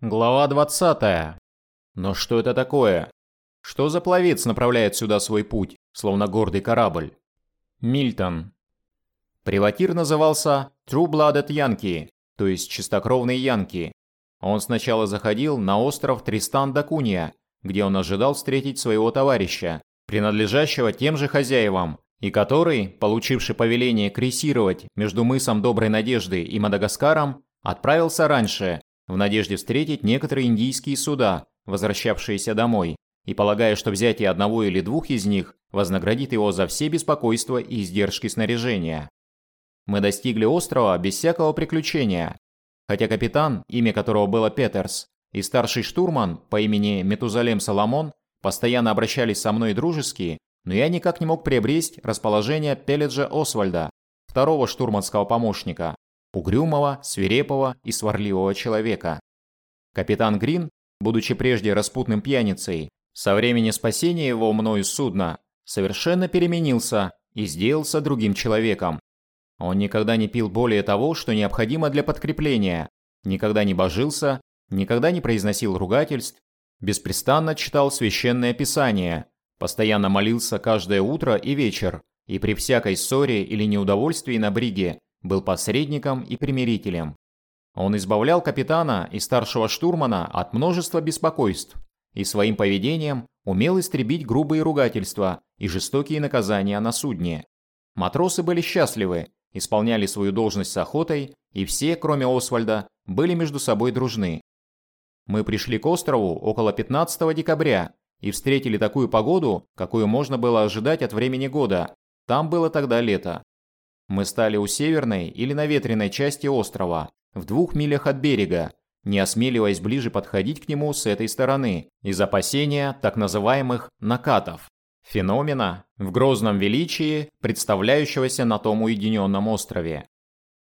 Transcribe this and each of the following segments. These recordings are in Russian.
Глава 20. Но что это такое? Что за пловец направляет сюда свой путь, словно гордый корабль? Мильтон. Приватир назывался True Blooded Yankee, то есть чистокровный Янки. Он сначала заходил на остров Тристан да Кунья, где он ожидал встретить своего товарища, принадлежащего тем же хозяевам, и который, получивший повеление крейсировать между мысом Доброй Надежды и Мадагаскаром, отправился раньше, в надежде встретить некоторые индийские суда, возвращавшиеся домой, и полагая, что взятие одного или двух из них вознаградит его за все беспокойства и издержки снаряжения. Мы достигли острова без всякого приключения, хотя капитан, имя которого было Петерс, и старший штурман по имени Метузалем Соломон постоянно обращались со мной дружески, но я никак не мог приобрести расположение Пеледжа Освальда, второго штурманского помощника, угрюмого, свирепого и сварливого человека. Капитан Грин, будучи прежде распутным пьяницей, со времени спасения его мною судна, совершенно переменился и сделался другим человеком. Он никогда не пил более того, что необходимо для подкрепления, никогда не божился, никогда не произносил ругательств, беспрестанно читал священное писание, постоянно молился каждое утро и вечер, и при всякой ссоре или неудовольствии на бриге был посредником и примирителем. Он избавлял капитана и старшего штурмана от множества беспокойств и своим поведением умел истребить грубые ругательства и жестокие наказания на судне. Матросы были счастливы, исполняли свою должность с охотой, и все, кроме Освальда, были между собой дружны. Мы пришли к острову около 15 декабря и встретили такую погоду, какую можно было ожидать от времени года. Там было тогда лето. Мы стали у северной или наветренной части острова, в двух милях от берега, не осмеливаясь ближе подходить к нему с этой стороны, из опасения так называемых «накатов» – феномена в грозном величии, представляющегося на том уединенном острове.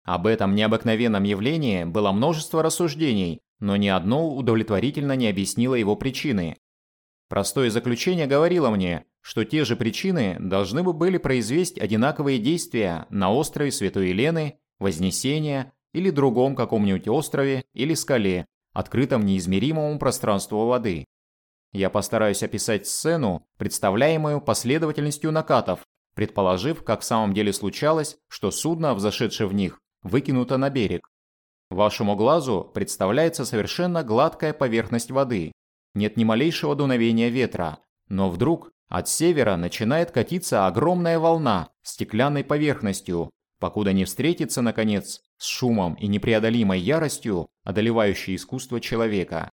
Об этом необыкновенном явлении было множество рассуждений, но ни одно удовлетворительно не объяснило его причины. Простое заключение говорило мне, что те же причины должны бы были произвести одинаковые действия на острове Святой Елены, Вознесения или другом каком-нибудь острове или скале, открытом неизмеримому пространству воды. Я постараюсь описать сцену, представляемую последовательностью накатов, предположив, как в самом деле случалось, что судно, взошедшее в них, выкинуто на берег. Вашему глазу представляется совершенно гладкая поверхность воды. Нет ни малейшего дуновения ветра, но вдруг от севера начинает катиться огромная волна стеклянной поверхностью, покуда не встретится, наконец, с шумом и непреодолимой яростью, одолевающей искусство человека.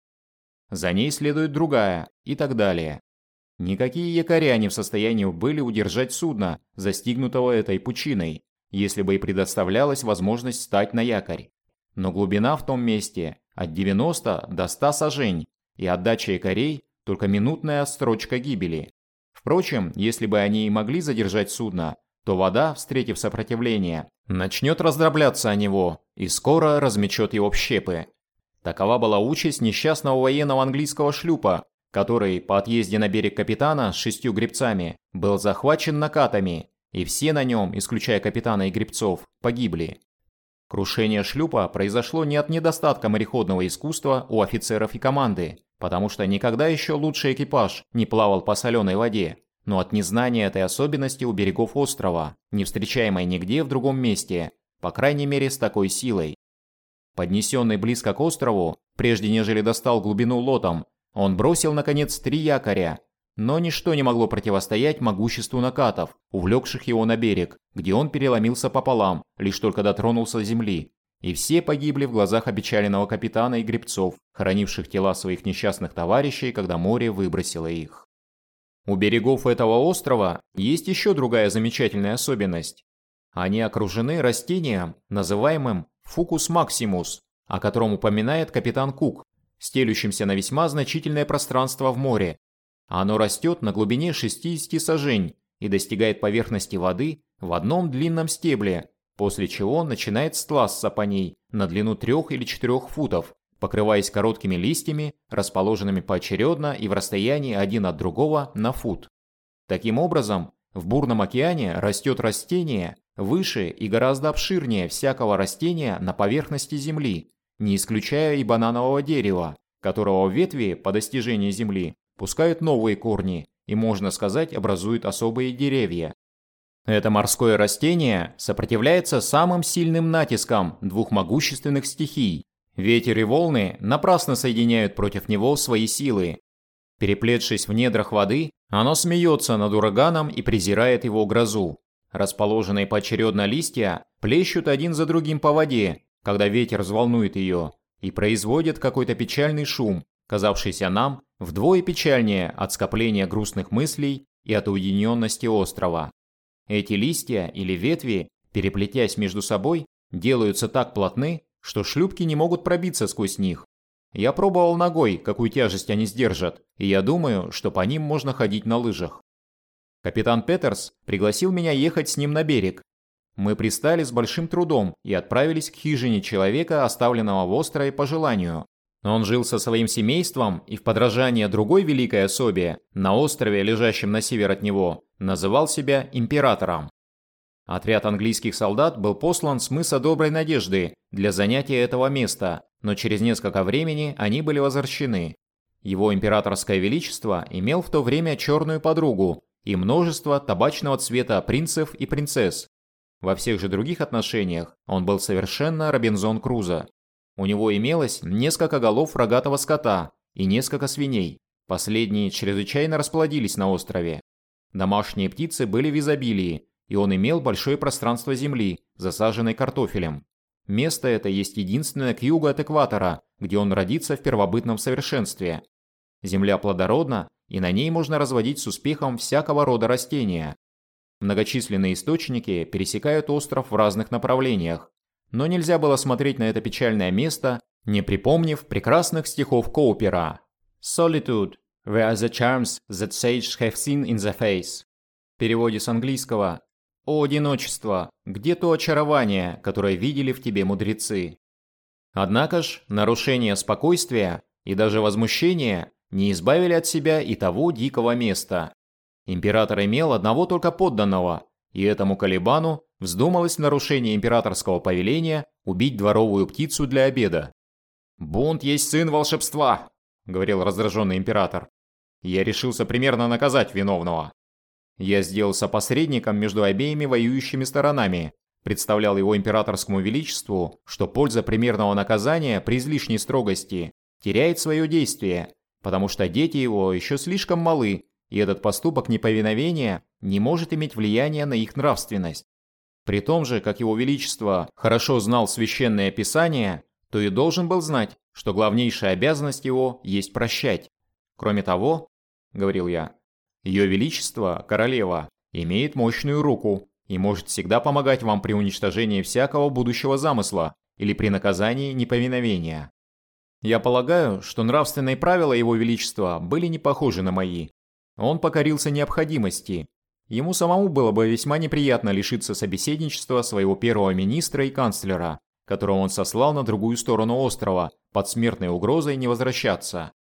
За ней следует другая и так далее. Никакие якоря не в состоянии были удержать судно, застигнутого этой пучиной, если бы и предоставлялась возможность стать на якорь. Но глубина в том месте от 90 до 100 сажень, и отдача якорей – только минутная строчка гибели. Впрочем, если бы они и могли задержать судно, то вода, встретив сопротивление, начнет раздробляться о него и скоро размечет его в щепы. Такова была участь несчастного военного английского шлюпа, который по отъезде на берег капитана с шестью гребцами был захвачен накатами, и все на нем, исключая капитана и гребцов, погибли. Крушение шлюпа произошло не от недостатка мореходного искусства у офицеров и команды, потому что никогда еще лучший экипаж не плавал по соленой воде, но от незнания этой особенности у берегов острова, не встречаемой нигде в другом месте, по крайней мере с такой силой. Поднесенный близко к острову, прежде нежели достал глубину лотом, он бросил, наконец, три якоря, но ничто не могло противостоять могуществу накатов, увлекших его на берег, где он переломился пополам, лишь только дотронулся земли, и все погибли в глазах опечаленного капитана и гребцов, хоронивших тела своих несчастных товарищей, когда море выбросило их. У берегов этого острова есть еще другая замечательная особенность. Они окружены растением, называемым фукус максимус, о котором упоминает капитан Кук, стелющимся на весьма значительное пространство в море. Оно растет на глубине 60 сажень и достигает поверхности воды в одном длинном стебле, после чего начинает стласться по ней на длину трех или четырех футов, покрываясь короткими листьями, расположенными поочередно и в расстоянии один от другого на фут. Таким образом, в бурном океане растет растение выше и гораздо обширнее всякого растения на поверхности Земли, не исключая и бананового дерева, которого ветви по достижении Земли пускают новые корни и, можно сказать, образуют особые деревья. Это морское растение сопротивляется самым сильным натискам двух могущественных стихий. Ветер и волны напрасно соединяют против него свои силы. Переплетшись в недрах воды, оно смеется над ураганом и презирает его грозу. Расположенные поочередно листья плещут один за другим по воде, когда ветер взволнует ее, и производят какой-то печальный шум, казавшийся нам вдвое печальнее от скопления грустных мыслей и от уединенности острова. Эти листья или ветви, переплетясь между собой, делаются так плотны, что шлюпки не могут пробиться сквозь них. Я пробовал ногой, какую тяжесть они сдержат, и я думаю, что по ним можно ходить на лыжах. Капитан Петерс пригласил меня ехать с ним на берег. Мы пристали с большим трудом и отправились к хижине человека, оставленного в острове по желанию. Он жил со своим семейством и в подражание другой великой особе, на острове, лежащем на север от него, называл себя императором. Отряд английских солдат был послан с мыса Доброй Надежды для занятия этого места, но через несколько времени они были возвращены. Его императорское величество имел в то время черную подругу и множество табачного цвета принцев и принцесс. Во всех же других отношениях он был совершенно Робинзон Крузо. У него имелось несколько голов рогатого скота и несколько свиней. Последние чрезвычайно расплодились на острове. Домашние птицы были в изобилии, и он имел большое пространство земли, засаженной картофелем. Место это есть единственное к югу от экватора, где он родится в первобытном совершенстве. Земля плодородна, и на ней можно разводить с успехом всякого рода растения. Многочисленные источники пересекают остров в разных направлениях, но нельзя было смотреть на это печальное место, не припомнив прекрасных стихов Коупера. «Solitude, where the charms that sages have seen in the face». В переводе с английского «О одиночество, где то очарование, которое видели в тебе мудрецы?» Однако ж, нарушение спокойствия и даже возмущение не избавили от себя и того дикого места. Император имел одного только подданного, и этому Калибану вздумалось в нарушение императорского повеления убить дворовую птицу для обеда. «Бунт есть сын волшебства», — говорил раздраженный император. Я решился примерно наказать виновного. Я сделался посредником между обеими воюющими сторонами, представлял его императорскому величеству, что польза примерного наказания при излишней строгости теряет свое действие, потому что дети его еще слишком малы, и этот поступок неповиновения не может иметь влияния на их нравственность. При том же, как его величество хорошо знал священное писание, то и должен был знать, что главнейшая обязанность его есть прощать. Кроме того, говорил я, ее Величество, королева, имеет мощную руку и может всегда помогать вам при уничтожении всякого будущего замысла или при наказании неповиновения. Я полагаю, что нравственные правила Его Величества были не похожи на мои. Он покорился необходимости. Ему самому было бы весьма неприятно лишиться собеседничества своего первого министра и канцлера, которого он сослал на другую сторону острова, под смертной угрозой не возвращаться.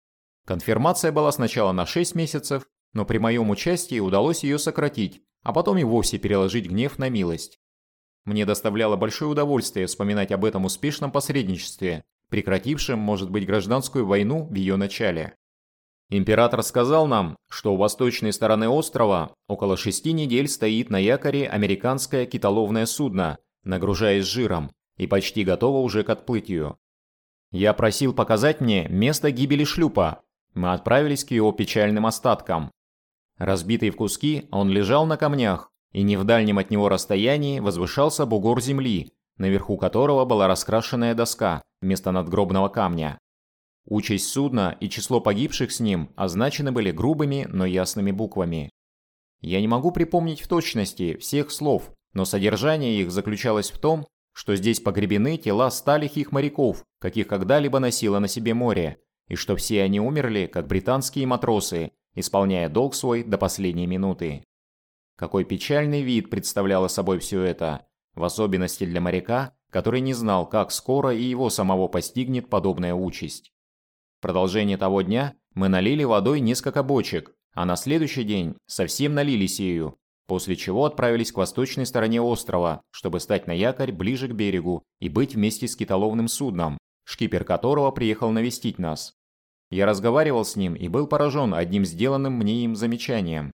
Конфирмация была сначала на 6 месяцев, но при моем участии удалось ее сократить, а потом и вовсе переложить гнев на милость. Мне доставляло большое удовольствие вспоминать об этом успешном посредничестве, прекратившем, может быть, гражданскую войну в ее начале. Император сказал нам, что у восточной стороны острова около шести недель стоит на якоре американское китоловное судно, нагружаясь жиром, и почти готово уже к отплытию. Я просил показать мне место гибели шлюпа. Мы отправились к его печальным остаткам. Разбитый в куски, он лежал на камнях, и не в дальнем от него расстоянии возвышался бугор земли, наверху которого была раскрашенная доска вместо надгробного камня. Участь судна и число погибших с ним означены были грубыми, но ясными буквами. Я не могу припомнить в точности всех слов, но содержание их заключалось в том, что здесь погребены тела ста лихих моряков, каких когда-либо носило на себе море, и что все они умерли, как британские матросы, исполняя долг свой до последней минуты. Какой печальный вид представляло собой все это, в особенности для моряка, который не знал, как скоро и его самого постигнет подобная участь. Продолжение того дня мы налили водой несколько бочек, а на следующий день совсем налились ею, после чего отправились к восточной стороне острова, чтобы стать на якорь ближе к берегу и быть вместе с китоловным судном, шкипер которого приехал навестить нас. Я разговаривал с ним и был поражен одним сделанным мне им замечанием.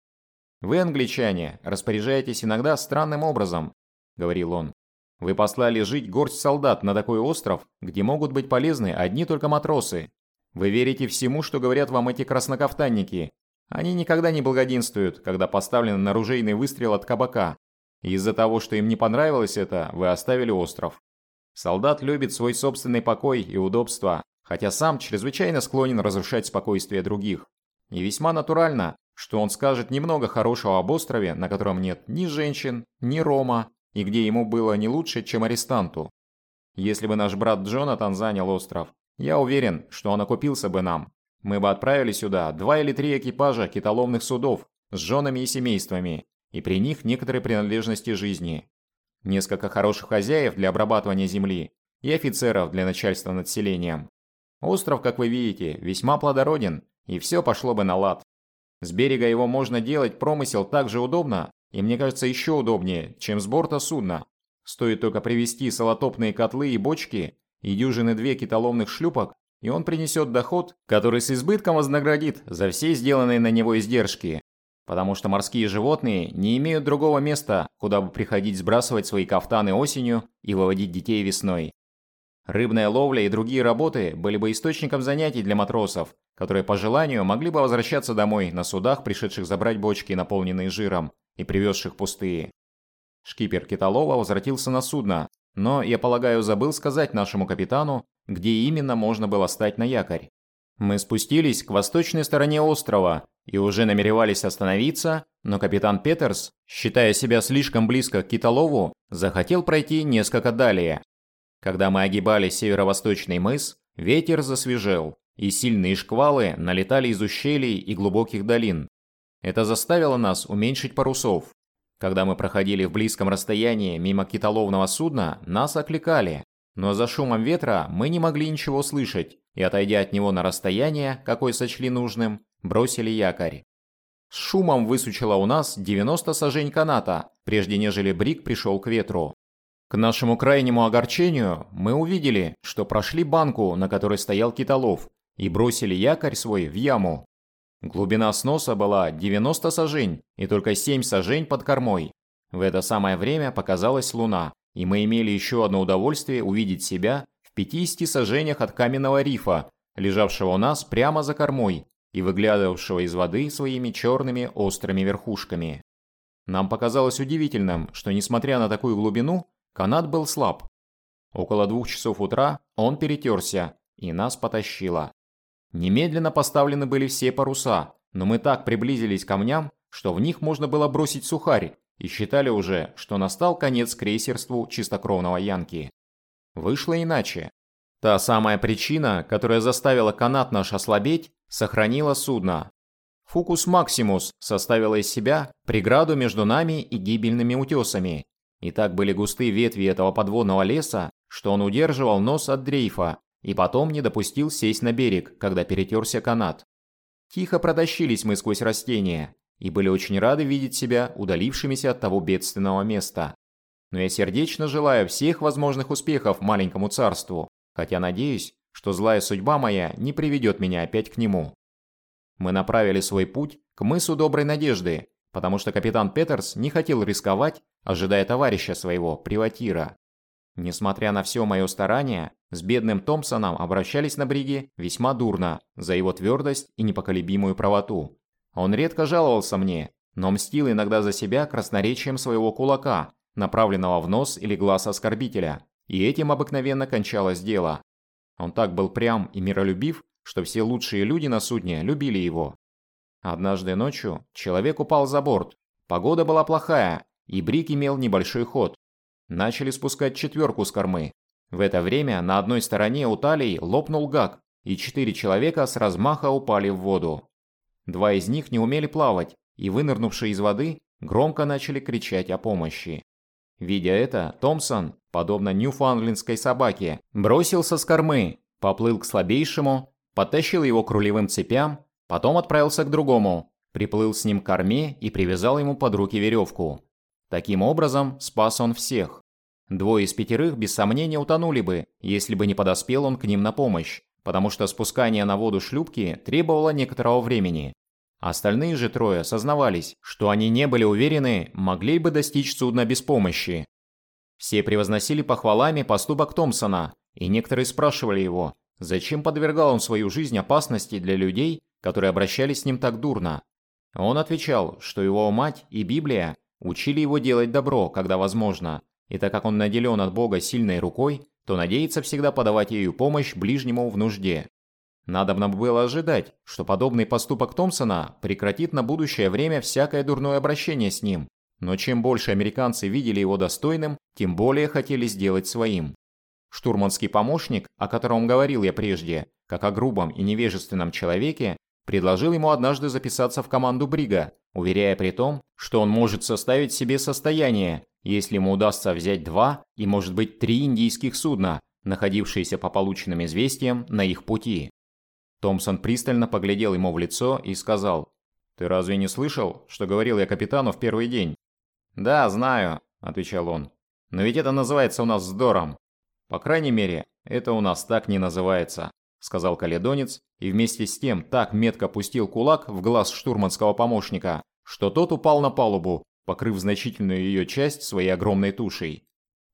«Вы, англичане, распоряжаетесь иногда странным образом», — говорил он. «Вы послали жить горсть солдат на такой остров, где могут быть полезны одни только матросы. Вы верите всему, что говорят вам эти краснокафтанники. Они никогда не благоденствуют, когда поставлен наружейный выстрел от кабака. Из-за того, что им не понравилось это, вы оставили остров. Солдат любит свой собственный покой и удобство, хотя сам чрезвычайно склонен разрушать спокойствие других. И весьма натурально, что он скажет немного хорошего об острове, на котором нет ни женщин, ни рома, и где ему было не лучше, чем арестанту. Если бы наш брат Джонатан занял остров, я уверен, что он окупился бы нам. Мы бы отправили сюда два или три экипажа китоловных судов с женами и семействами, и при них некоторые принадлежности жизни. Несколько хороших хозяев для обрабатывания земли и офицеров для начальства над селением. Остров, как вы видите, весьма плодороден, и все пошло бы на лад. С берега его можно делать промысел так же удобно, и мне кажется еще удобнее, чем с борта судна. Стоит только привезти солотопные котлы и бочки и дюжины две китоловных шлюпок, и он принесет доход, который с избытком вознаградит за все сделанные на него издержки. Потому что морские животные не имеют другого места, куда бы приходить сбрасывать свои кафтаны осенью и выводить детей весной. Рыбная ловля и другие работы были бы источником занятий для матросов, которые по желанию могли бы возвращаться домой на судах, пришедших забрать бочки, наполненные жиром, и привезших пустые. Шкипер Киталова возвратился на судно, но, я полагаю, забыл сказать нашему капитану, где именно можно было стать на якорь. Мы спустились к восточной стороне острова и уже намеревались остановиться, но капитан Петерс, считая себя слишком близко к Киталову, захотел пройти несколько далее. Когда мы огибали северо-восточный мыс, ветер засвежел, и сильные шквалы налетали из ущелий и глубоких долин. Это заставило нас уменьшить парусов. Когда мы проходили в близком расстоянии мимо китоловного судна, нас окликали, но за шумом ветра мы не могли ничего слышать, и отойдя от него на расстояние, какое сочли нужным, бросили якорь. С шумом высучило у нас 90 сажень каната, прежде нежели брик пришел к ветру. К нашему крайнему огорчению мы увидели, что прошли банку, на которой стоял китолов, и бросили якорь свой в яму. Глубина сноса была 90 сажень и только 7 сажень под кормой. В это самое время показалась луна, и мы имели еще одно удовольствие увидеть себя в 50 сажениях от каменного рифа, лежавшего у нас прямо за кормой и выглядывавшего из воды своими черными острыми верхушками. Нам показалось удивительным, что несмотря на такую глубину, Канат был слаб. Около двух часов утра он перетерся, и нас потащило. Немедленно поставлены были все паруса, но мы так приблизились к камням, что в них можно было бросить сухарь, и считали уже, что настал конец крейсерству чистокровного Янки. Вышло иначе. Та самая причина, которая заставила канат наш ослабеть, сохранила судно. Фукус Максимус составила из себя преграду между нами и гибельными утесами, и так были густые ветви этого подводного леса, что он удерживал нос от дрейфа и потом не допустил сесть на берег, когда перетерся канат. Тихо протащились мы сквозь растения и были очень рады видеть себя удалившимися от того бедственного места. Но я сердечно желаю всех возможных успехов маленькому царству, хотя надеюсь, что злая судьба моя не приведет меня опять к нему. Мы направили свой путь к мысу Доброй Надежды, потому что капитан Петерс не хотел рисковать, ожидая товарища своего, приватира. Несмотря на все мое старание, с бедным Томпсоном обращались на бриге весьма дурно за его твердость и непоколебимую правоту. Он редко жаловался мне, но мстил иногда за себя красноречием своего кулака, направленного в нос или глаз оскорбителя, и этим обыкновенно кончалось дело. Он так был прям и миролюбив, что все лучшие люди на судне любили его. Однажды ночью человек упал за борт. Погода была плохая, и Брик имел небольшой ход. Начали спускать четверку с кормы. В это время на одной стороне у талии лопнул гак, и четыре человека с размаха упали в воду. Два из них не умели плавать, и вынырнувшие из воды громко начали кричать о помощи. Видя это, Томпсон, подобно ньюфаундлендской собаке, бросился с кормы, поплыл к слабейшему, подтащил его к рулевым цепям Потом отправился к другому, приплыл с ним к корме и привязал ему под руки веревку. Таким образом, спас он всех. Двое из пятерых без сомнения утонули бы, если бы не подоспел он к ним на помощь, потому что спускание на воду шлюпки требовало некоторого времени. Остальные же трое сознавались, что они не были уверены, могли бы достичь судна без помощи. Все превозносили похвалами поступок Томпсона, и некоторые спрашивали его, зачем подвергал он свою жизнь опасности для людей, которые обращались с ним так дурно. Он отвечал, что его мать и Библия учили его делать добро, когда возможно, и так как он наделен от Бога сильной рукой, то надеется всегда подавать ею помощь ближнему в нужде. Надобно было ожидать, что подобный поступок Томпсона прекратит на будущее время всякое дурное обращение с ним, но чем больше американцы видели его достойным, тем более хотели сделать своим. Штурманский помощник, о котором говорил я прежде, как о грубом и невежественном человеке, предложил ему однажды записаться в команду Брига, уверяя при том, что он может составить себе состояние, если ему удастся взять два и, может быть, три индийских судна, находившиеся по полученным известиям на их пути. Томпсон пристально поглядел ему в лицо и сказал, «Ты разве не слышал, что говорил я капитану в первый день?» «Да, знаю», – отвечал он. «Но ведь это называется у нас вздором». «По крайней мере, это у нас так не называется», – сказал каледонец, и вместе с тем так метко пустил кулак в глаз штурманского помощника, что тот упал на палубу, покрыв значительную ее часть своей огромной тушей.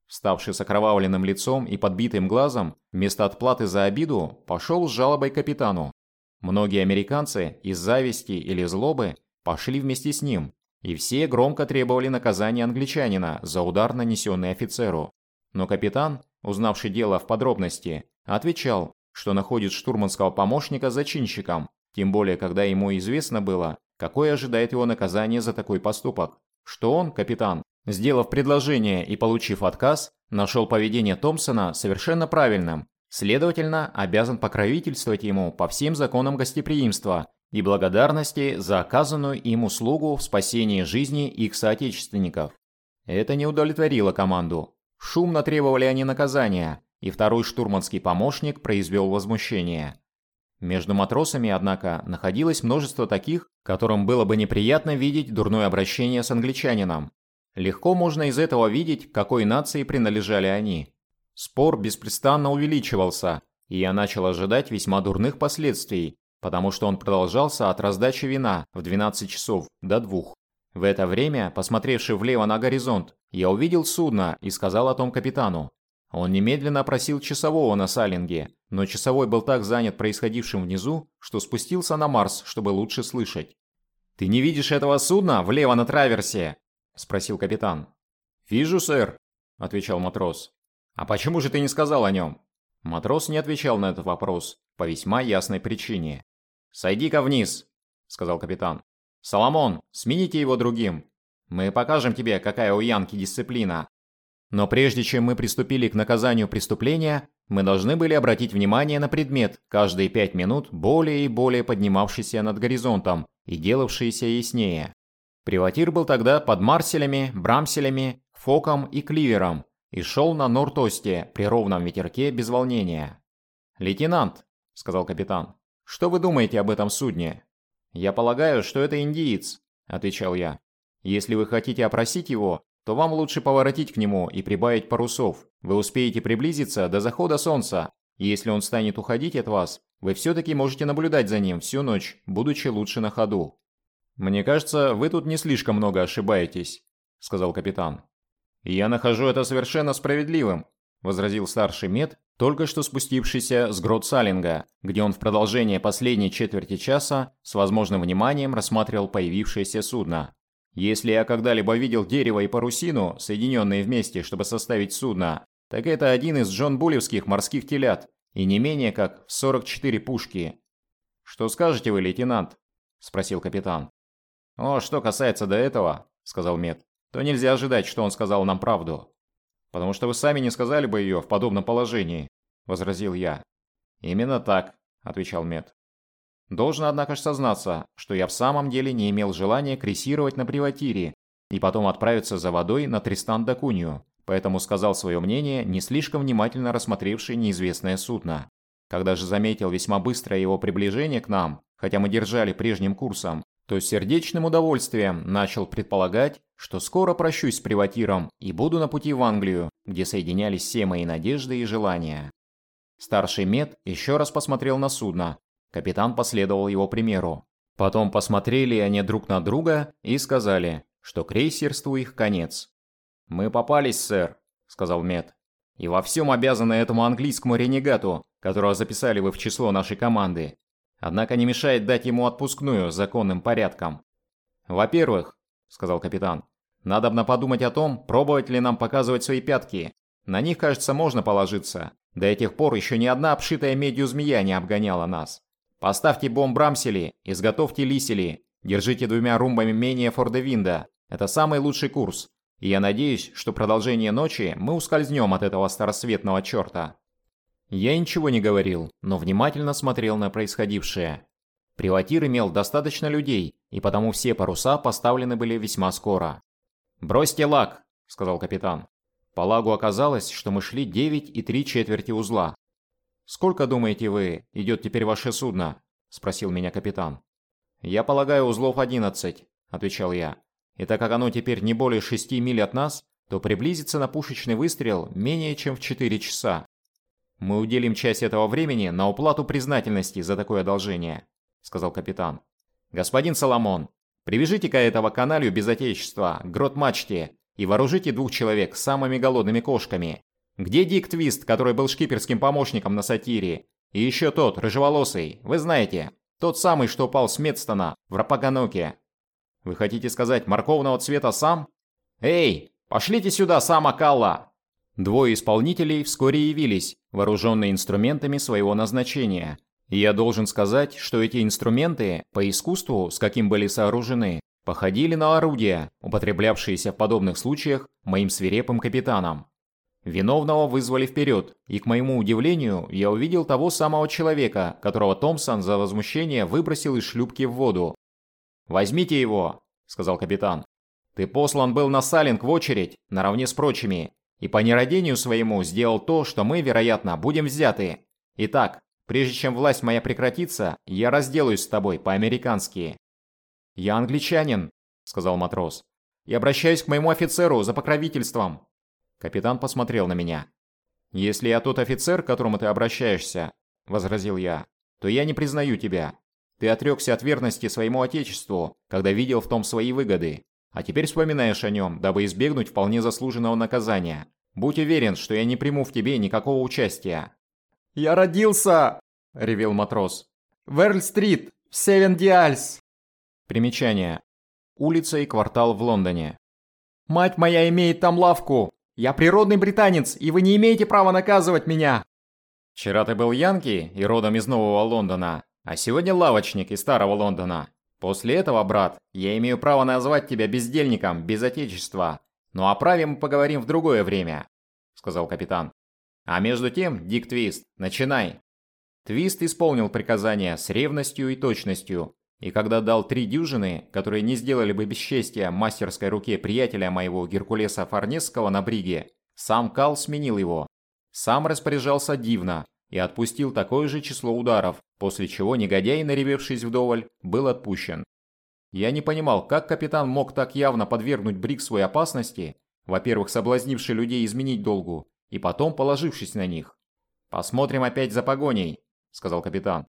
Вставший с окровавленным лицом и подбитым глазом, вместо отплаты за обиду, пошел с жалобой капитану. Многие американцы из зависти или злобы пошли вместе с ним, и все громко требовали наказания англичанина за удар, нанесенный офицеру. Но капитан, узнавший дело в подробности, отвечал, что находит штурманского помощника зачинщиком, тем более когда ему известно было, какое ожидает его наказание за такой поступок. Что он, капитан, сделав предложение и получив отказ, нашел поведение Томпсона совершенно правильным, следовательно, обязан покровительствовать ему по всем законам гостеприимства и благодарности за оказанную им услугу в спасении жизни их соотечественников. Это не удовлетворило команду. Шумно требовали они наказания, и второй штурманский помощник произвел возмущение. Между матросами, однако, находилось множество таких, которым было бы неприятно видеть дурное обращение с англичанином. Легко можно из этого видеть, какой нации принадлежали они. Спор беспрестанно увеличивался, и я начал ожидать весьма дурных последствий, потому что он продолжался от раздачи вина в 12 часов до 2. В это время, посмотревши влево на горизонт, я увидел судно и сказал о том капитану. Он немедленно опросил часового на Салинге, но часовой был так занят происходившим внизу, что спустился на Марс, чтобы лучше слышать. «Ты не видишь этого судна влево на траверсе?» – спросил капитан. «Вижу, сэр», – отвечал матрос. «А почему же ты не сказал о нем?» Матрос не отвечал на этот вопрос по весьма ясной причине. «Сойди-ка вниз», — сказал капитан. «Соломон, смените его другим. Мы покажем тебе, какая у Янки дисциплина». Но прежде чем мы приступили к наказанию преступления, мы должны были обратить внимание на предмет, каждые пять минут более и более поднимавшийся над горизонтом и делавшийся яснее. Приватир был тогда под Марселями, Брамселями, Фоком и Кливером и шел на Нортосте при ровном ветерке без волнения. «Лейтенант», — сказал капитан, что вы думаете об этом судне? Я полагаю, что это индиец, отвечал я. Если вы хотите опросить его, то вам лучше поворотить к нему и прибавить парусов. Вы успеете приблизиться до захода солнца. И если он станет уходить от вас, вы все-таки можете наблюдать за ним всю ночь, будучи лучше на ходу. «Мне кажется, вы тут не слишком много ошибаетесь», — сказал капитан. «Я нахожу это совершенно справедливым», — возразил старший мед только что спустившийся с грот Салинга, где он в продолжение последней четверти часа с возможным вниманием рассматривал появившееся судно. Если я когда-либо видел дерево и парусину, соединенные вместе, чтобы составить судно, так это один из Джон Булевских морских телят, и не менее как 44 пушки. «Что скажете вы, лейтенант?» – спросил капитан. «О, что касается до этого», – сказал Мед, – то нельзя ожидать, что он сказал нам правду потому что вы сами не сказали бы ее в подобном положении», – возразил я. «Именно так», – отвечал Мед. «Должен, однако сознаться, что я в самом деле не имел желания крейсировать на приватире и потом отправиться за водой на Тристан да Кунью, поэтому сказал свое мнение, не слишком внимательно рассмотревший неизвестное судно. Когда же заметил весьма быстрое его приближение к нам, хотя мы держали прежним курсом, то с сердечным удовольствием начал предполагать, что скоро прощусь с приватиром и буду на пути в Англию, где соединялись все мои надежды и желания. Старший мед еще раз посмотрел на судно. Капитан последовал его примеру. Потом посмотрели они друг на друга и сказали, что крейсерству их конец. «Мы попались, сэр», — сказал Мед. «И во всем обязаны этому английскому ренегату, которого записали вы в число нашей команды. Однако не мешает дать ему отпускную законным порядком». «Во-первых», — сказал капитан, — «надо подумать о том, пробовать ли нам показывать свои пятки. На них, кажется, можно положиться. До этих пор еще ни одна обшитая медью змея не обгоняла нас. Поставьте бомб-рамсели, изготовьте лисели, держите двумя румбами менее Фордевинда. Это самый лучший курс. И я надеюсь, что продолжение ночи мы ускользнем от этого старосветного черта. Я ничего не говорил, но внимательно смотрел на происходившее. Приватир имел достаточно людей, и потому все паруса поставлены были весьма скоро. «Бросьте лак», — сказал капитан. По лагу оказалось, что мы шли 9 и 3 четверти узла. «Сколько, думаете вы, идет теперь ваше судно?» – спросил меня капитан. «Я полагаю, узлов 11», – отвечал я. «И так как оно теперь не более 6 миль от нас, то приблизится на пушечный выстрел менее чем в 4 часа. Мы уделим часть этого времени на уплату признательности за такое одолжение», – сказал капитан. «Господин Соломон, привяжите-ка этого каналью без отечества к грот-мачте и вооружите двух человек самыми голодными кошками. Где Дик Твист, который был шкиперским помощником на сатире? И еще тот, рыжеволосый, вы знаете, тот самый, что упал с Медстона в Рапаганоке. Вы хотите сказать морковного цвета сам? Эй, пошлите сюда сама Калла! Двое исполнителей вскоре явились, вооруженные инструментами своего назначения. Я должен сказать, что эти инструменты, по искусству, с каким были сооружены, походили на орудия, употреблявшиеся в подобных случаях моим свирепым капитаном. Виновного вызвали вперед, и, к моему удивлению, я увидел того самого человека, которого Томпсон за возмущение выбросил из шлюпки в воду. «Возьмите его», — сказал капитан. «Ты послан был на Салинг в очередь, наравне с прочими, и по нерадению своему сделал то, что мы, вероятно, будем взяты. Итак, прежде чем власть моя прекратится, я разделаюсь с тобой по-американски». «Я англичанин», — сказал матрос. «И обращаюсь к моему офицеру за покровительством». Капитан посмотрел на меня. «Если я тот офицер, к которому ты обращаешься», — возразил я, — «то я не признаю тебя. Ты отрекся от верности своему отечеству, когда видел в том свои выгоды, а теперь вспоминаешь о нем, дабы избегнуть вполне заслуженного наказания. Будь уверен, что я не приму в тебе никакого участия». «Я родился!» — ревел матрос. «В Эрль-стрит, в Севен-Диальс!» Примечание. Улица и квартал в Лондоне. «Мать моя имеет там лавку! Я природный британец, и вы не имеете права наказывать меня!» «Вчера ты был Янки и родом из Нового Лондона, а сегодня лавочник из Старого Лондона. После этого, брат, я имею право назвать тебя бездельником, без отечества. Но о праве мы поговорим в другое время», — сказал капитан. «А между тем, Дик Твист, начинай». Твист исполнил приказание с ревностью и точностью, и когда дал три дюжины, которые не сделали бы бесчестия мастерской руке приятеля моего Геркулеса Фарнесского на бриге, сам Кал сменил его. Сам распоряжался дивно и отпустил такое же число ударов, после чего негодяй, наревевшись вдоволь, был отпущен. Я не понимал, как капитан мог так явно подвергнуть бриг своей опасности, во-первых, соблазнивший людей изменить долгу, и потом положившись на них. «Посмотрим опять за погоней», — сказал капитан.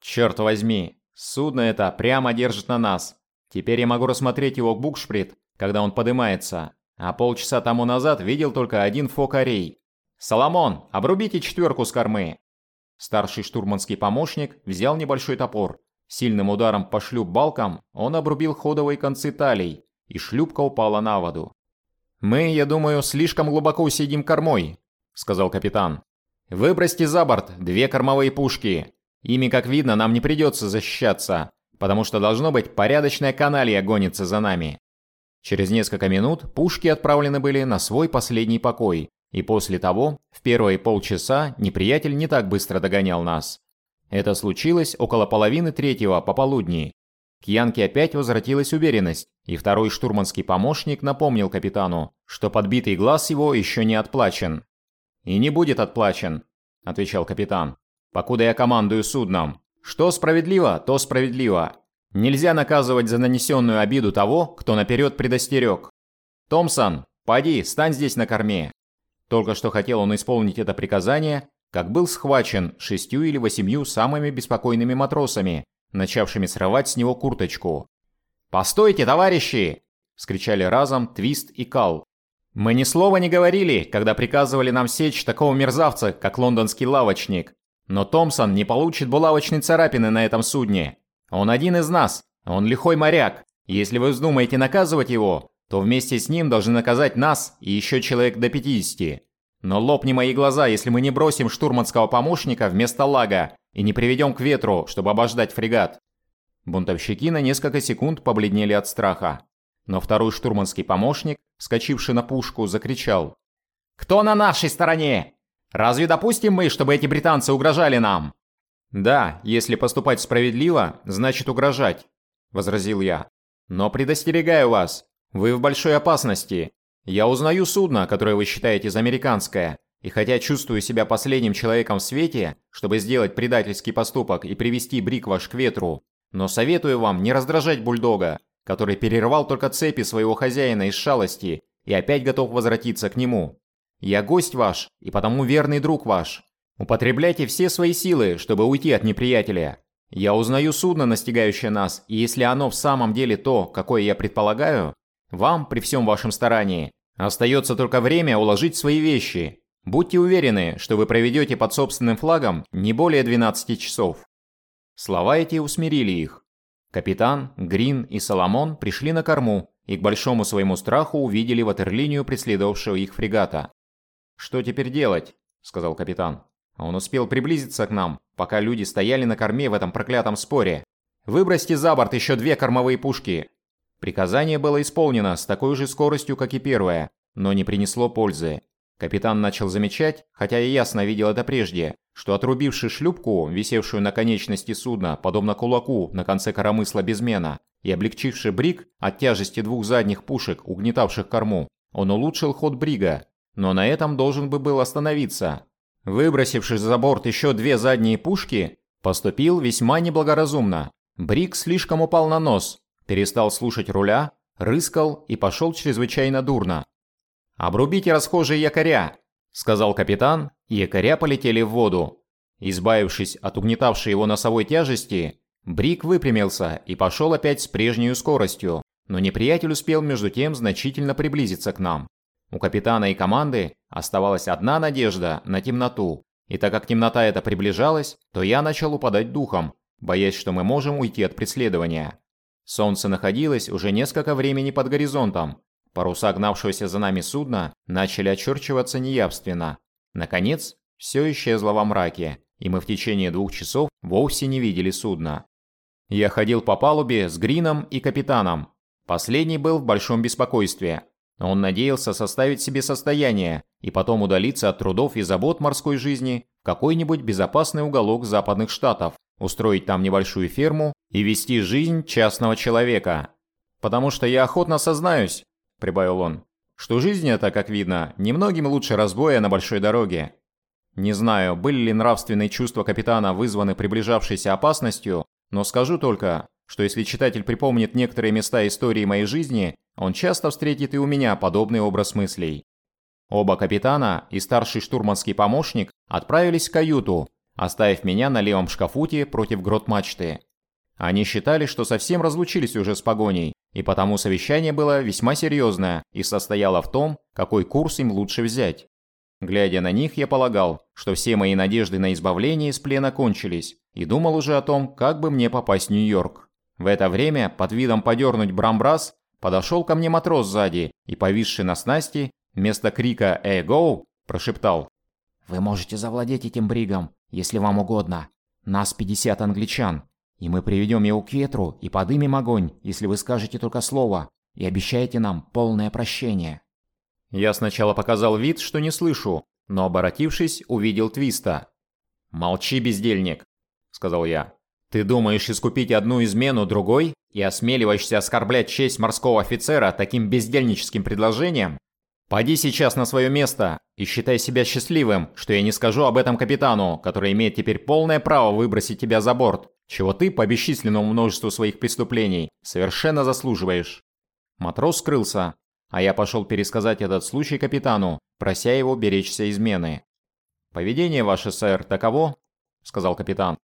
«Черт возьми, Судно это прямо держит на нас. Теперь я могу рассмотреть его букшприт, когда он поднимается. А полчаса тому назад видел только один фокарей. «Соломон, обрубите четверку с кормы!» Старший штурманский помощник взял небольшой топор. Сильным ударом по шлюп-балкам он обрубил ходовые концы талий, и шлюпка упала на воду. «Мы, я думаю, слишком глубоко сидим кормой», — сказал капитан. «Выбросьте за борт две кормовые пушки. Ими, как видно, нам не придется защищаться, потому что должно быть порядочная каналья гонится за нами. Через несколько минут пушки отправлены были на свой последний покой, и после того, в первые полчаса, неприятель не так быстро догонял нас. Это случилось около половины третьего пополудни. К Янке опять возвратилась уверенность, и второй штурманский помощник напомнил капитану, что подбитый глаз его еще не отплачен. «И не будет отплачен», — отвечал капитан покуда я командую судном. Что справедливо, то справедливо. Нельзя наказывать за нанесенную обиду того, кто наперед предостерег. Томпсон, поди, стань здесь на корме. Только что хотел он исполнить это приказание, как был схвачен шестью или восемью самыми беспокойными матросами, начавшими срывать с него курточку. «Постойте, товарищи!» – скричали разом Твист и Кал. «Мы ни слова не говорили, когда приказывали нам сечь такого мерзавца, как лондонский лавочник. Но Томпсон не получит булавочной царапины на этом судне. Он один из нас, он лихой моряк. Если вы вздумаете наказывать его, то вместе с ним должны наказать нас и еще человек до 50. Но лопни мои глаза, если мы не бросим штурманского помощника вместо лага и не приведем к ветру, чтобы обождать фрегат. Бунтовщики на несколько секунд побледнели от страха. Но второй штурманский помощник, вскочивший на пушку, закричал. «Кто на нашей стороне? Разве допустим мы, чтобы эти британцы угрожали нам?» «Да, если поступать справедливо, значит угрожать», – возразил я. «Но предостерегаю вас, вы в большой опасности. Я узнаю судно, которое вы считаете за американское, и хотя чувствую себя последним человеком в свете, чтобы сделать предательский поступок и привести Брик ваш к ветру, но советую вам не раздражать бульдога, который перервал только цепи своего хозяина из шалости и опять готов возвратиться к нему. Я гость ваш и потому верный друг ваш. Употребляйте все свои силы, чтобы уйти от неприятеля. Я узнаю судно, настигающее нас, и если оно в самом деле то, какое я предполагаю, вам, при всем вашем старании, остается только время уложить свои вещи. Будьте уверены, что вы проведете под собственным флагом не более 12 часов. Слова эти усмирили их. Капитан, Грин и Соломон пришли на корму и к большому своему страху увидели ватерлинию преследовавшего их фрегата. «Что теперь делать?» – сказал капитан. Он успел приблизиться к нам, пока люди стояли на корме в этом проклятом споре. «Выбросьте за борт еще две кормовые пушки!» Приказание было исполнено с такой же скоростью, как и первое, но не принесло пользы. Капитан начал замечать, хотя и ясно видел это прежде, что отрубивший шлюпку, висевшую на конечности судна, подобно кулаку на конце коромысла безмена, и облегчивший бриг от тяжести двух задних пушек, угнетавших корму, он улучшил ход брига, но на этом должен бы был остановиться. Выбросивший за борт еще две задние пушки, поступил весьма неблагоразумно. Бриг слишком упал на нос, перестал слушать руля, рыскал и пошел чрезвычайно дурно. «Обрубите расхожие якоря!» – сказал капитан, и якоря полетели в воду. Избавившись от угнетавшей его носовой тяжести, Брик выпрямился и пошел опять с прежней скоростью, но неприятель успел между тем значительно приблизиться к нам. У капитана и команды оставалась одна надежда на темноту, и так как темнота эта приближалась, то я начал упадать духом, боясь, что мы можем уйти от преследования. Солнце находилось уже несколько времени под горизонтом. Паруса гнавшегося за нами судна начали очерчиваться неявственно. Наконец, все исчезло во мраке, и мы в течение двух часов вовсе не видели судна. Я ходил по палубе с Грином и капитаном. Последний был в большом беспокойстве. Он надеялся составить себе состояние и потом удалиться от трудов и забот морской жизни в какой-нибудь безопасный уголок западных штатов, устроить там небольшую ферму и вести жизнь частного человека. «Потому что я охотно сознаюсь», – прибавил он, – «что жизнь эта, как видно, немногим лучше разбоя на большой дороге. Не знаю, были ли нравственные чувства капитана вызваны приближавшейся опасностью, но скажу только, что если читатель припомнит некоторые места истории моей жизни, он часто встретит и у меня подобный образ мыслей. Оба капитана и старший штурманский помощник отправились в каюту, оставив меня на левом шкафуте против грот-мачты. Они считали, что совсем разлучились уже с погоней, и потому совещание было весьма серьезное и состояло в том, какой курс им лучше взять. Глядя на них, я полагал, что все мои надежды на избавление из плена кончились, и думал уже о том, как бы мне попасть в Нью-Йорк. В это время, под видом подернуть брамбрас, подошел ко мне матрос сзади и, повисший на снасти, вместо крика «Эй, гоу!» прошептал «Вы можете завладеть этим бригом, если вам угодно. Нас 50 англичан, и мы приведем его к ветру и подымем огонь, если вы скажете только слово и обещаете нам полное прощение». Я сначала показал вид, что не слышу, но, оборотившись, увидел Твиста. «Молчи, бездельник», — сказал я. «Ты думаешь искупить одну измену другой и осмеливаешься оскорблять честь морского офицера таким бездельническим предложением? Поди сейчас на свое место и считай себя счастливым, что я не скажу об этом капитану, который имеет теперь полное право выбросить тебя за борт, чего ты по бесчисленному множеству своих преступлений совершенно заслуживаешь». Матрос скрылся, а я пошел пересказать этот случай капитану, прося его беречься измены. «Поведение ваше, сэр, таково», — сказал капитан,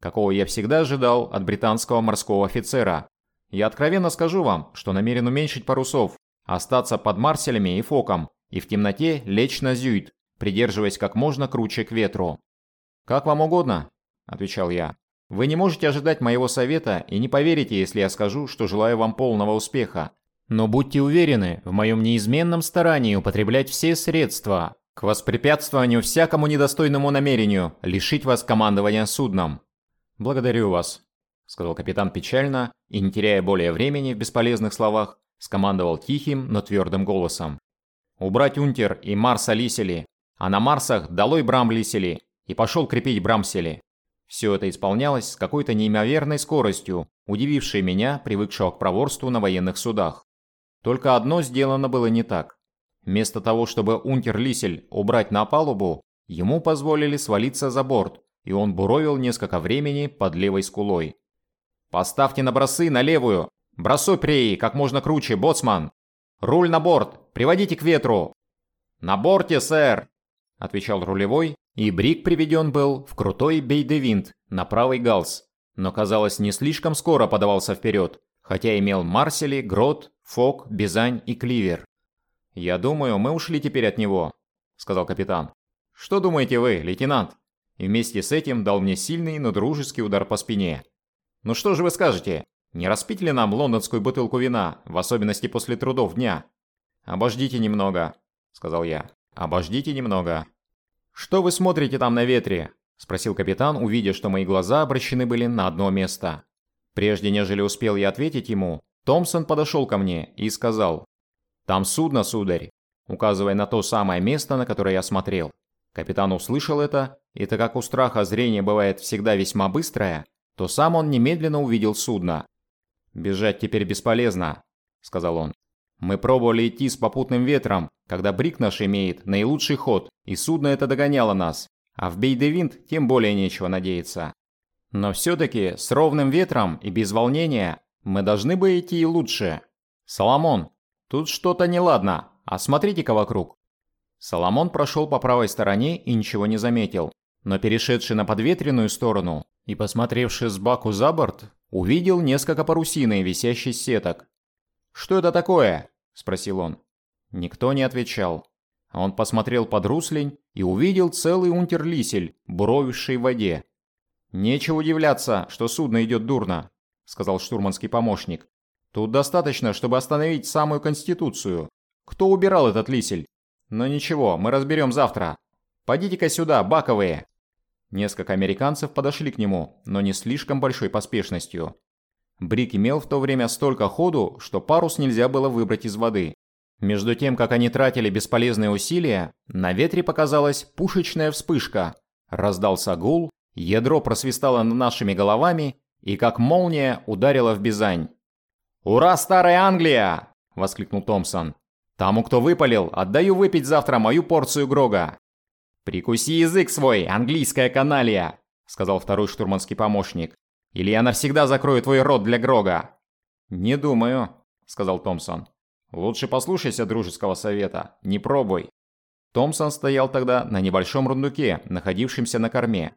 «какого я всегда ожидал от британского морского офицера. Я откровенно скажу вам, что намерен уменьшить парусов, остаться под Марселями и Фоком и в темноте лечь на Зюит, придерживаясь как можно круче к ветру. «Как вам угодно», — отвечал я. «Вы не можете ожидать моего совета и не поверите, если я скажу, что желаю вам полного успеха. Но будьте уверены в моем неизменном старании употреблять все средства к воспрепятствованию всякому недостойному намерению лишить вас командования судном». «Благодарю вас», — сказал капитан печально и, не теряя более времени в бесполезных словах, скомандовал тихим, но твердым голосом. «Убрать Унтер и Марса Лисели, а на Марсах долой Брамлисели и пошел крепить Брамсели. Все это исполнялось с какой-то неимоверной скоростью, удивившей меня, привыкшего к проворству на военных судах. Только одно сделано было не так. Вместо того, чтобы Унтер Лисель убрать на палубу, ему позволили свалиться за борт, и он буровил несколько времени под левой скулой. «Поставьте на бросы на левую! Бросой преи, как можно круче, боцман! Руль на борт! Приводите к ветру!» «На борте, сэр!» отвечал рулевой, и Брик приведен был в крутой бейдевинт на правый галс, но, казалось, не слишком скоро подавался вперед, хотя имел Марсели, Грот, Фок, Бизань и Кливер. «Я думаю, мы ушли теперь от него», — сказал капитан. «Что думаете вы, лейтенант?» И вместе с этим дал мне сильный, но дружеский удар по спине. «Ну что же вы скажете? Не распить ли нам лондонскую бутылку вина, в особенности после трудов дня?» «Обождите немного», — сказал я. «Обождите немного». «Что вы смотрите там на ветре?» – спросил капитан, увидя, что мои глаза обращены были на одно место. Прежде нежели успел я ответить ему, Томпсон подошел ко мне и сказал «Там судно, сударь», указывая на то самое место, на которое я смотрел. Капитан услышал это, и так как у страха зрение бывает всегда весьма быстрое, то сам он немедленно увидел судно. «Бежать теперь бесполезно», – сказал он. Мы пробовали идти с попутным ветром, когда брик наш имеет наилучший ход, и судно это догоняло нас. А в Бейдевинт тем более нечего надеяться. Но все-таки с ровным ветром и без волнения мы должны бы идти и лучше. Соломон, тут что-то неладно, а смотрите-ка вокруг. Соломон прошел по правой стороне и ничего не заметил, но перешедший на подветренную сторону и посмотревший с баку за борт, увидел несколько парусины, висящих сеток. «Что это такое?» – спросил он. Никто не отвечал. Он посмотрел под руслень и увидел целый унтерлисель, буровивший в воде. «Нечего удивляться, что судно идет дурно», – сказал штурманский помощник. «Тут достаточно, чтобы остановить самую Конституцию. Кто убирал этот лисель? Но ничего, мы разберем завтра. Пойдите-ка сюда, баковые!» Несколько американцев подошли к нему, но не слишком большой поспешностью. Брик имел в то время столько ходу, что парус нельзя было выбрать из воды. Между тем, как они тратили бесполезные усилия, на ветре показалась пушечная вспышка. Раздался гул, ядро просвистало над нашими головами и как молния ударило в Бизань. «Ура, старая Англия!» – воскликнул Томпсон. «Тому, кто выпалил, отдаю выпить завтра мою порцию Грога». «Прикуси язык свой, английская каналия!» – сказал второй штурманский помощник. Или я навсегда закрою твой рот для Грога?» «Не думаю», — сказал Томпсон. «Лучше послушайся дружеского совета, не пробуй». Томпсон стоял тогда на небольшом рундуке, находившемся на корме.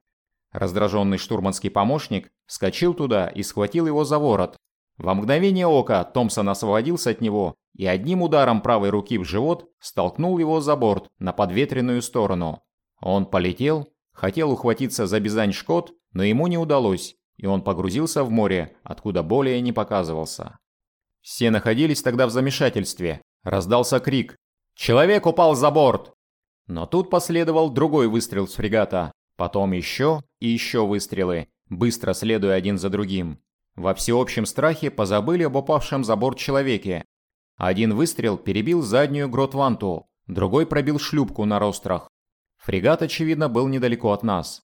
Раздраженный штурманский помощник вскочил туда и схватил его за ворот. Во мгновение ока Томпсон освободился от него и одним ударом правой руки в живот столкнул его за борт на подветренную сторону. Он полетел, хотел ухватиться за бизань шкот, но ему не удалось, и он погрузился в море, откуда более не показывался. Все находились тогда в замешательстве. Раздался крик «Человек упал за борт!» Но тут последовал другой выстрел с фрегата, потом еще и еще выстрелы, быстро следуя один за другим. Во всеобщем страхе позабыли об упавшем за борт человеке. Один выстрел перебил заднюю грот-ванту, другой пробил шлюпку на рострах. Фрегат, очевидно, был недалеко от нас.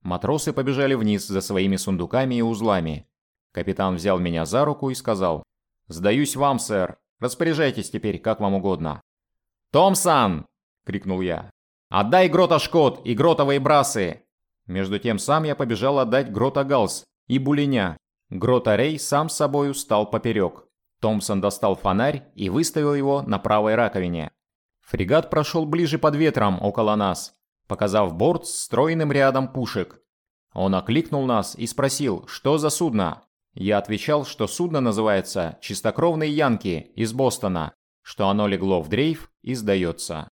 Матросы побежали вниз за своими сундуками и узлами. Капитан взял меня за руку и сказал, «Сдаюсь вам, сэр. Распоряжайтесь теперь, как вам угодно». «Томсон!» — крикнул я. «Отдай Грота Шкот и Гротовые брасы!» Между тем сам я побежал отдать Грота Галс и Булиня. Грота Рей сам с собою стал поперек. Томпсон достал фонарь и выставил его на правой раковине. Фрегат прошел ближе под ветром около нас. Показав борт с стройным рядом пушек. Он окликнул нас и спросил, что за судно. Я отвечал, что судно называется «Чистокровные Янки» из Бостона, что оно легло в дрейф и сдается.